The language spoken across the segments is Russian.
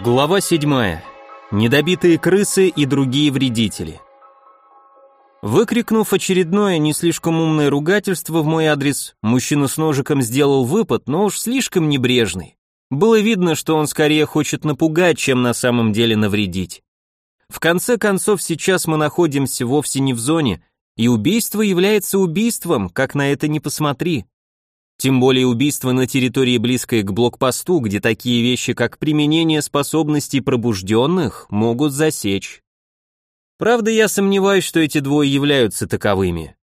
Глава 7. Недобитые крысы и другие вредители. Выкрикнув очередное не слишком умное ругательство в мой адрес, мужчина с ножиком сделал выпад, но уж слишком небрежный. Было видно, что он скорее хочет напугать, чем на самом деле навредить. В конце концов, сейчас мы находимся вовсе не в зоне, и убийство является убийством, как на это не посмотри. Тем более убийство на территории близкой к блокпосту, где такие вещи, как применение способностей пробужденных, могут засечь. Правда, я сомневаюсь, что эти двое являются таковыми.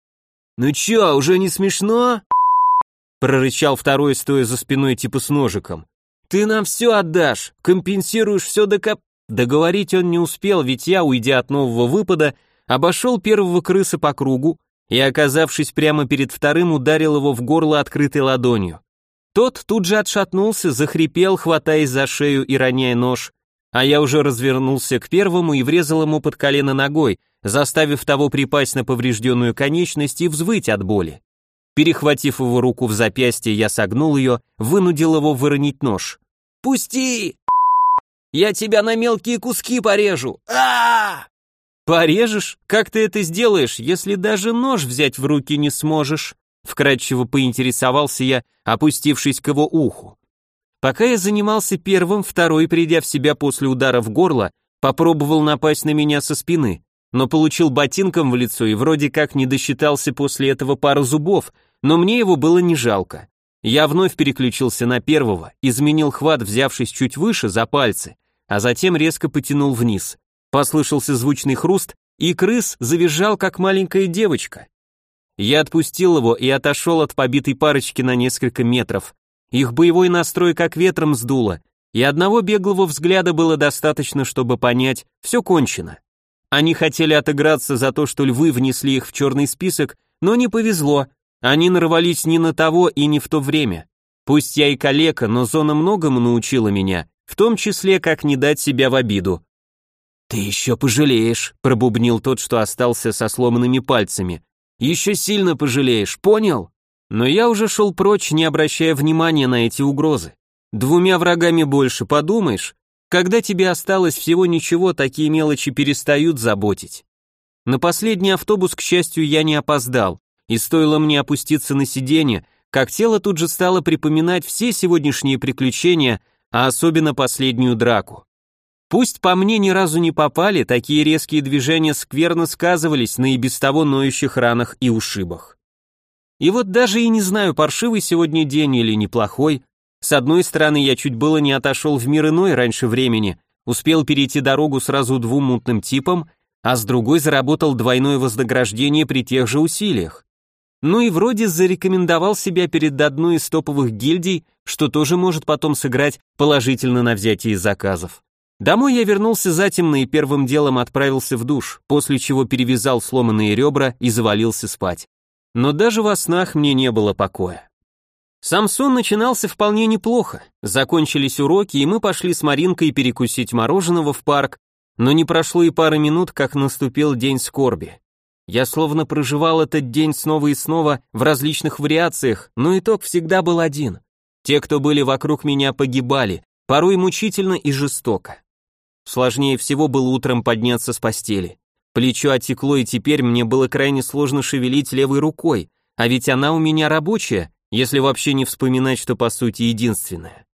«Ну чё, уже не смешно?» прорычал второй, стоя за спиной типа с ножиком. «Ты нам все отдашь, компенсируешь все до коп...» Договорить он не успел, ведь я, уйдя от нового выпада, обошел первого крыса по кругу, и, оказавшись прямо перед вторым, ударил его в горло открытой ладонью. Тот тут же отшатнулся, захрипел, хватаясь за шею и роняя нож, а я уже развернулся к первому и врезал ему под колено ногой, заставив того припасть на поврежденную конечность и взвыть от боли. Перехватив его руку в запястье, я согнул ее, вынудил его выронить нож. «Пусти! Я тебя на мелкие куски порежу! а, -а, -а «Порежешь? Как ты это сделаешь, если даже нож взять в руки не сможешь?» Вкратчиво поинтересовался я, опустившись к его уху. Пока я занимался первым, второй, придя в себя после удара в горло, попробовал напасть на меня со спины, но получил ботинком в лицо и вроде как не досчитался после этого пару зубов, но мне его было не жалко. Я вновь переключился на первого, изменил хват, взявшись чуть выше за пальцы, а затем резко потянул вниз. Послышался звучный хруст, и крыс завизжал, как маленькая девочка. Я отпустил его и отошел от побитой парочки на несколько метров. Их боевой настрой как ветром сдуло, и одного беглого взгляда было достаточно, чтобы понять, все кончено. Они хотели отыграться за то, что львы внесли их в черный список, но не повезло, они нарвались не на того и не в то время. Пусть я и калека, но зона многому научила меня, в том числе, как не дать себя в обиду. «Ты еще пожалеешь», — пробубнил тот, что остался со сломанными пальцами. «Еще сильно пожалеешь, понял?» Но я уже шел прочь, не обращая внимания на эти угрозы. Двумя врагами больше, подумаешь? Когда тебе осталось всего ничего, такие мелочи перестают заботить. На последний автобус, к счастью, я не опоздал, и стоило мне опуститься на сиденье, как тело тут же стало припоминать все сегодняшние приключения, а особенно последнюю драку. Пусть по мне ни разу не попали, такие резкие движения скверно сказывались на и без того ноющих ранах и ушибах. И вот даже и не знаю, паршивый сегодня день или неплохой. С одной стороны, я чуть было не отошел в мир иной раньше времени, успел перейти дорогу сразу двум мутным типам, а с другой заработал двойное вознаграждение при тех же усилиях. Ну и вроде зарекомендовал себя перед одной из топовых гильдий, что тоже может потом сыграть положительно на взятие заказов. Домой я вернулся затемно и первым делом отправился в душ, после чего перевязал сломанные ребра и завалился спать. Но даже во снах мне не было покоя. Самсон начинался вполне неплохо. Закончились уроки, и мы пошли с Маринкой перекусить мороженого в парк, но не прошло и пары минут, как наступил день скорби. Я словно проживал этот день снова и снова в различных вариациях, но итог всегда был один. Те, кто были вокруг меня, погибали, порой мучительно и жестоко. Сложнее всего было утром подняться с постели. Плечо отекло, и теперь мне было крайне сложно шевелить левой рукой, а ведь она у меня рабочая, если вообще не вспоминать, что по сути единственная.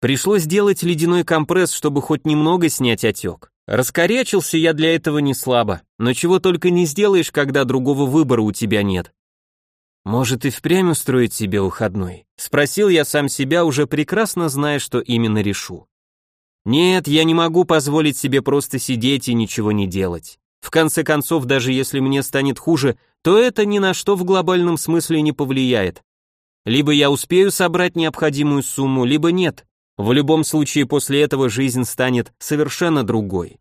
Пришлось сделать ледяной компресс, чтобы хоть немного снять отек. Раскорячился я для этого не слабо, но чего только не сделаешь, когда другого выбора у тебя нет. Может и впрямь устроить себе выходной? Спросил я сам себя, уже прекрасно зная, что именно решу. Нет, я не могу позволить себе просто сидеть и ничего не делать. В конце концов, даже если мне станет хуже, то это ни на что в глобальном смысле не повлияет. Либо я успею собрать необходимую сумму, либо нет. В любом случае после этого жизнь станет совершенно другой.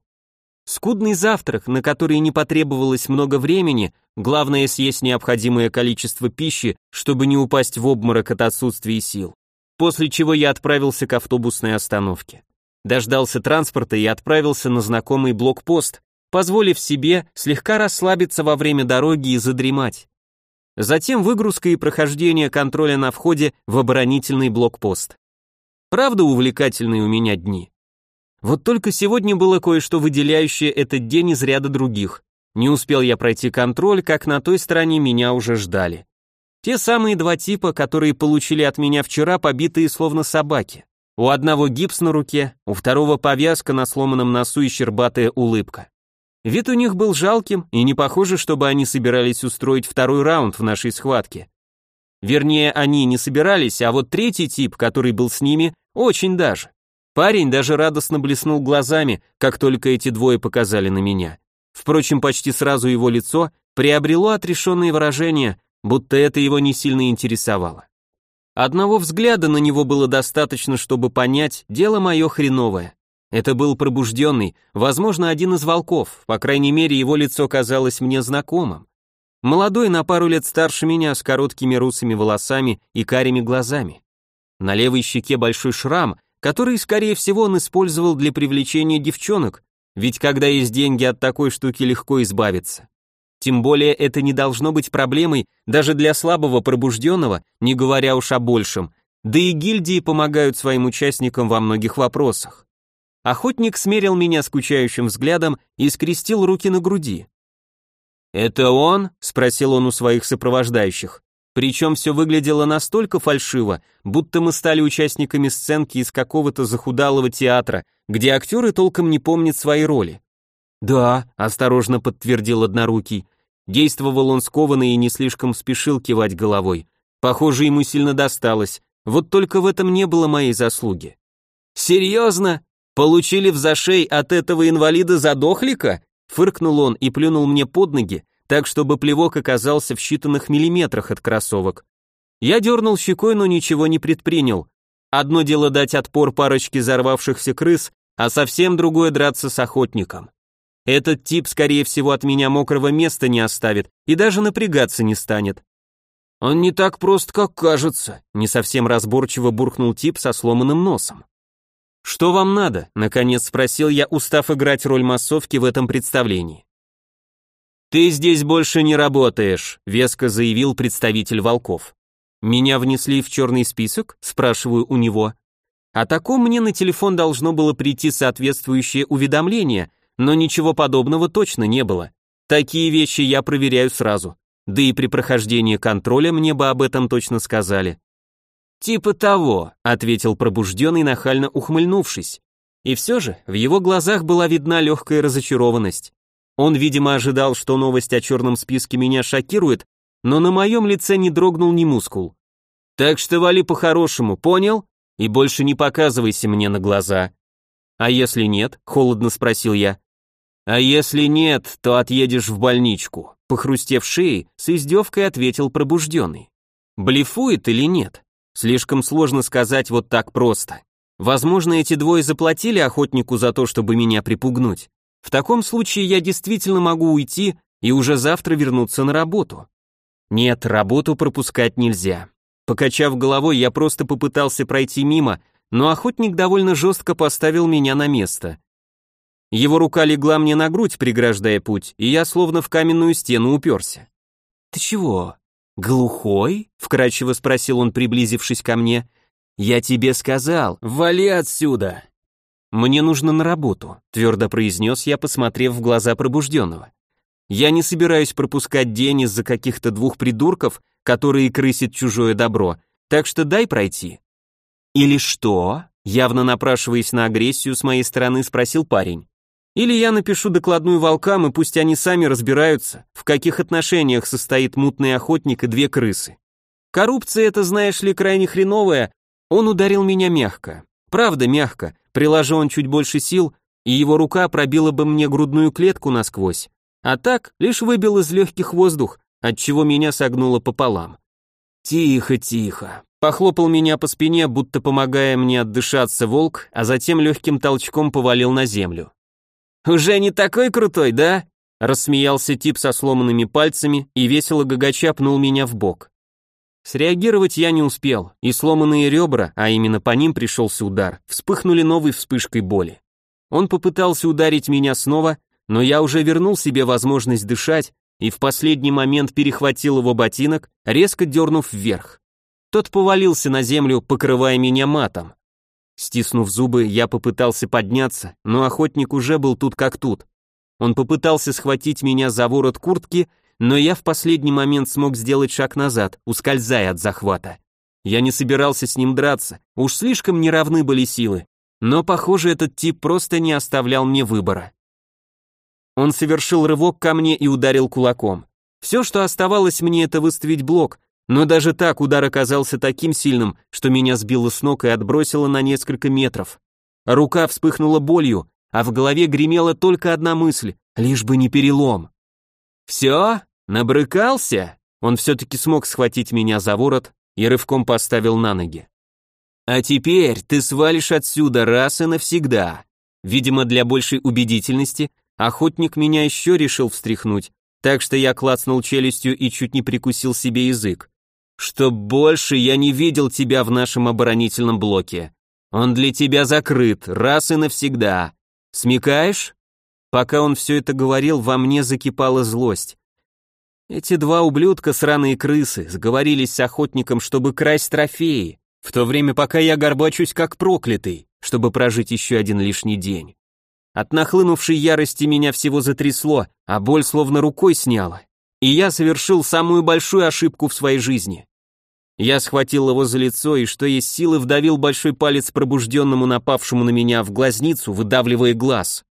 Скудный завтрак, на который не потребовалось много времени, главное съесть необходимое количество пищи, чтобы не упасть в обморок от отсутствия сил. После чего я отправился к автобусной остановке дождался транспорта и отправился на знакомый блокпост, позволив себе слегка расслабиться во время дороги и задремать. затем выгрузка и прохождение контроля на входе в оборонительный блокпост. Правда увлекательные у меня дни. Вот только сегодня было кое-что выделяющее этот день из ряда других. Не успел я пройти контроль, как на той стороне меня уже ждали. Те самые два типа, которые получили от меня вчера, побитые словно собаки. У одного гипс на руке, у второго повязка на сломанном носу и щербатая улыбка. Вид у них был жалким, и не похоже, чтобы они собирались устроить второй раунд в нашей схватке. Вернее, они не собирались, а вот третий тип, который был с ними, очень даже. Парень даже радостно блеснул глазами, как только эти двое показали на меня. Впрочем, почти сразу его лицо приобрело отрешенное выражение, будто это его не сильно интересовало. Одного взгляда на него было достаточно, чтобы понять, дело мое хреновое. Это был пробужденный, возможно, один из волков, по крайней мере, его лицо казалось мне знакомым. Молодой, на пару лет старше меня, с короткими русыми волосами и карими глазами. На левой щеке большой шрам, который, скорее всего, он использовал для привлечения девчонок, ведь когда есть деньги, от такой штуки легко избавиться. Тем более это не должно быть проблемой даже для слабого пробужденного, не говоря уж о большем, да и гильдии помогают своим участникам во многих вопросах. Охотник смерил меня скучающим взглядом и скрестил руки на груди. «Это он?» — спросил он у своих сопровождающих. Причем все выглядело настолько фальшиво, будто мы стали участниками сценки из какого-то захудалого театра, где актеры толком не помнят свои роли. «Да», — осторожно подтвердил однорукий. Действовал он скованно и не слишком спешил кивать головой. Похоже, ему сильно досталось, вот только в этом не было моей заслуги. «Серьезно? Получили в зашей от этого инвалида-задохлика?» Фыркнул он и плюнул мне под ноги, так чтобы плевок оказался в считанных миллиметрах от кроссовок. Я дернул щекой, но ничего не предпринял. Одно дело дать отпор парочке взорвавшихся крыс, а совсем другое драться с охотником. Этот тип, скорее всего, от меня мокрого места не оставит и даже напрягаться не станет. Он не так прост, как кажется, не совсем разборчиво буркнул тип со сломанным носом. Что вам надо? наконец спросил я, устав играть роль массовки в этом представлении. «Ты здесь больше не работаешь», — веско заявил представитель волков. «Меня внесли в черный список?» — спрашиваю у него. О таком мне на телефон должно было прийти соответствующее уведомление, но ничего подобного точно не было. Такие вещи я проверяю сразу. Да и при прохождении контроля мне бы об этом точно сказали. «Типа того», — ответил пробужденный, нахально ухмыльнувшись. И все же в его глазах была видна легкая разочарованность. Он, видимо, ожидал, что новость о черном списке меня шокирует, но на моем лице не дрогнул ни мускул. Так что вали по-хорошему, понял? И больше не показывайся мне на глаза. А если нет? Холодно спросил я. А если нет, то отъедешь в больничку. Похрустев шеей, с издевкой ответил пробужденный. Блефует или нет? Слишком сложно сказать вот так просто. Возможно, эти двое заплатили охотнику за то, чтобы меня припугнуть. В таком случае я действительно могу уйти и уже завтра вернуться на работу. Нет, работу пропускать нельзя. Покачав головой, я просто попытался пройти мимо, но охотник довольно жестко поставил меня на место. Его рука легла мне на грудь, преграждая путь, и я словно в каменную стену уперся. «Ты чего, глухой?» — вкрадчиво спросил он, приблизившись ко мне. «Я тебе сказал, вали отсюда!» «Мне нужно на работу», — твердо произнес я, посмотрев в глаза пробужденного. «Я не собираюсь пропускать день из-за каких-то двух придурков, которые крысят чужое добро, так что дай пройти». «Или что?» — явно напрашиваясь на агрессию с моей стороны, спросил парень. «Или я напишу докладную волкам, и пусть они сами разбираются, в каких отношениях состоит мутный охотник и две крысы. Коррупция это, знаешь ли, крайне хреновая, он ударил меня мягко. Правда, мягко, Приложи он чуть больше сил, и его рука пробила бы мне грудную клетку насквозь. А так, лишь выбил из легких воздух, отчего меня согнуло пополам. Тихо, тихо. Похлопал меня по спине, будто помогая мне отдышаться волк, а затем легким толчком повалил на землю. «Уже не такой крутой, да?» Рассмеялся тип со сломанными пальцами и весело гагача пнул меня в бок. Среагировать я не успел, и сломанные ребра, а именно по ним пришелся удар, вспыхнули новой вспышкой боли. Он попытался ударить меня снова, но я уже вернул себе возможность дышать, и в последний момент перехватил его ботинок, резко дернув вверх. Тот повалился на землю, покрывая меня матом. Стиснув зубы, я попытался подняться, но охотник уже был тут как тут. Он попытался схватить меня за ворот куртки, но я в последний момент смог сделать шаг назад, ускользая от захвата. Я не собирался с ним драться, уж слишком неравны были силы, но, похоже, этот тип просто не оставлял мне выбора. Он совершил рывок ко мне и ударил кулаком. Все, что оставалось мне, это выставить блок, но даже так удар оказался таким сильным, что меня сбило с ног и отбросило на несколько метров. Рука вспыхнула болью, а в голове гремела только одна мысль, лишь бы не перелом. «Все? Набрыкался?» Он все-таки смог схватить меня за ворот и рывком поставил на ноги. «А теперь ты свалишь отсюда раз и навсегда». Видимо, для большей убедительности охотник меня еще решил встряхнуть, так что я клацнул челюстью и чуть не прикусил себе язык. «Чтоб больше я не видел тебя в нашем оборонительном блоке. Он для тебя закрыт, раз и навсегда. Смекаешь?» Пока он все это говорил, во мне закипала злость. Эти два ублюдка, сраные крысы, сговорились с охотником, чтобы красть трофеи, в то время пока я горбачусь как проклятый, чтобы прожить еще один лишний день. От нахлынувшей ярости меня всего затрясло, а боль словно рукой сняла. И я совершил самую большую ошибку в своей жизни. Я схватил его за лицо и, что есть силы, вдавил большой палец пробужденному напавшему на меня в глазницу, выдавливая глаз.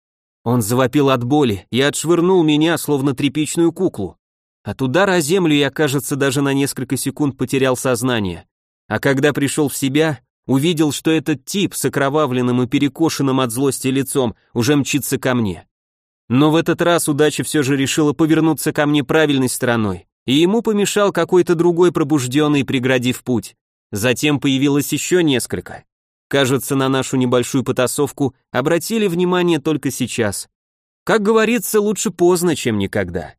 Он завопил от боли и отшвырнул меня, словно тряпичную куклу. От удара о землю я, кажется, даже на несколько секунд потерял сознание. А когда пришел в себя, увидел, что этот тип с окровавленным и перекошенным от злости лицом уже мчится ко мне. Но в этот раз удача все же решила повернуться ко мне правильной стороной, и ему помешал какой-то другой пробужденный, преградив путь. Затем появилось еще несколько. Кажется, на нашу небольшую потасовку обратили внимание только сейчас. Как говорится, лучше поздно, чем никогда.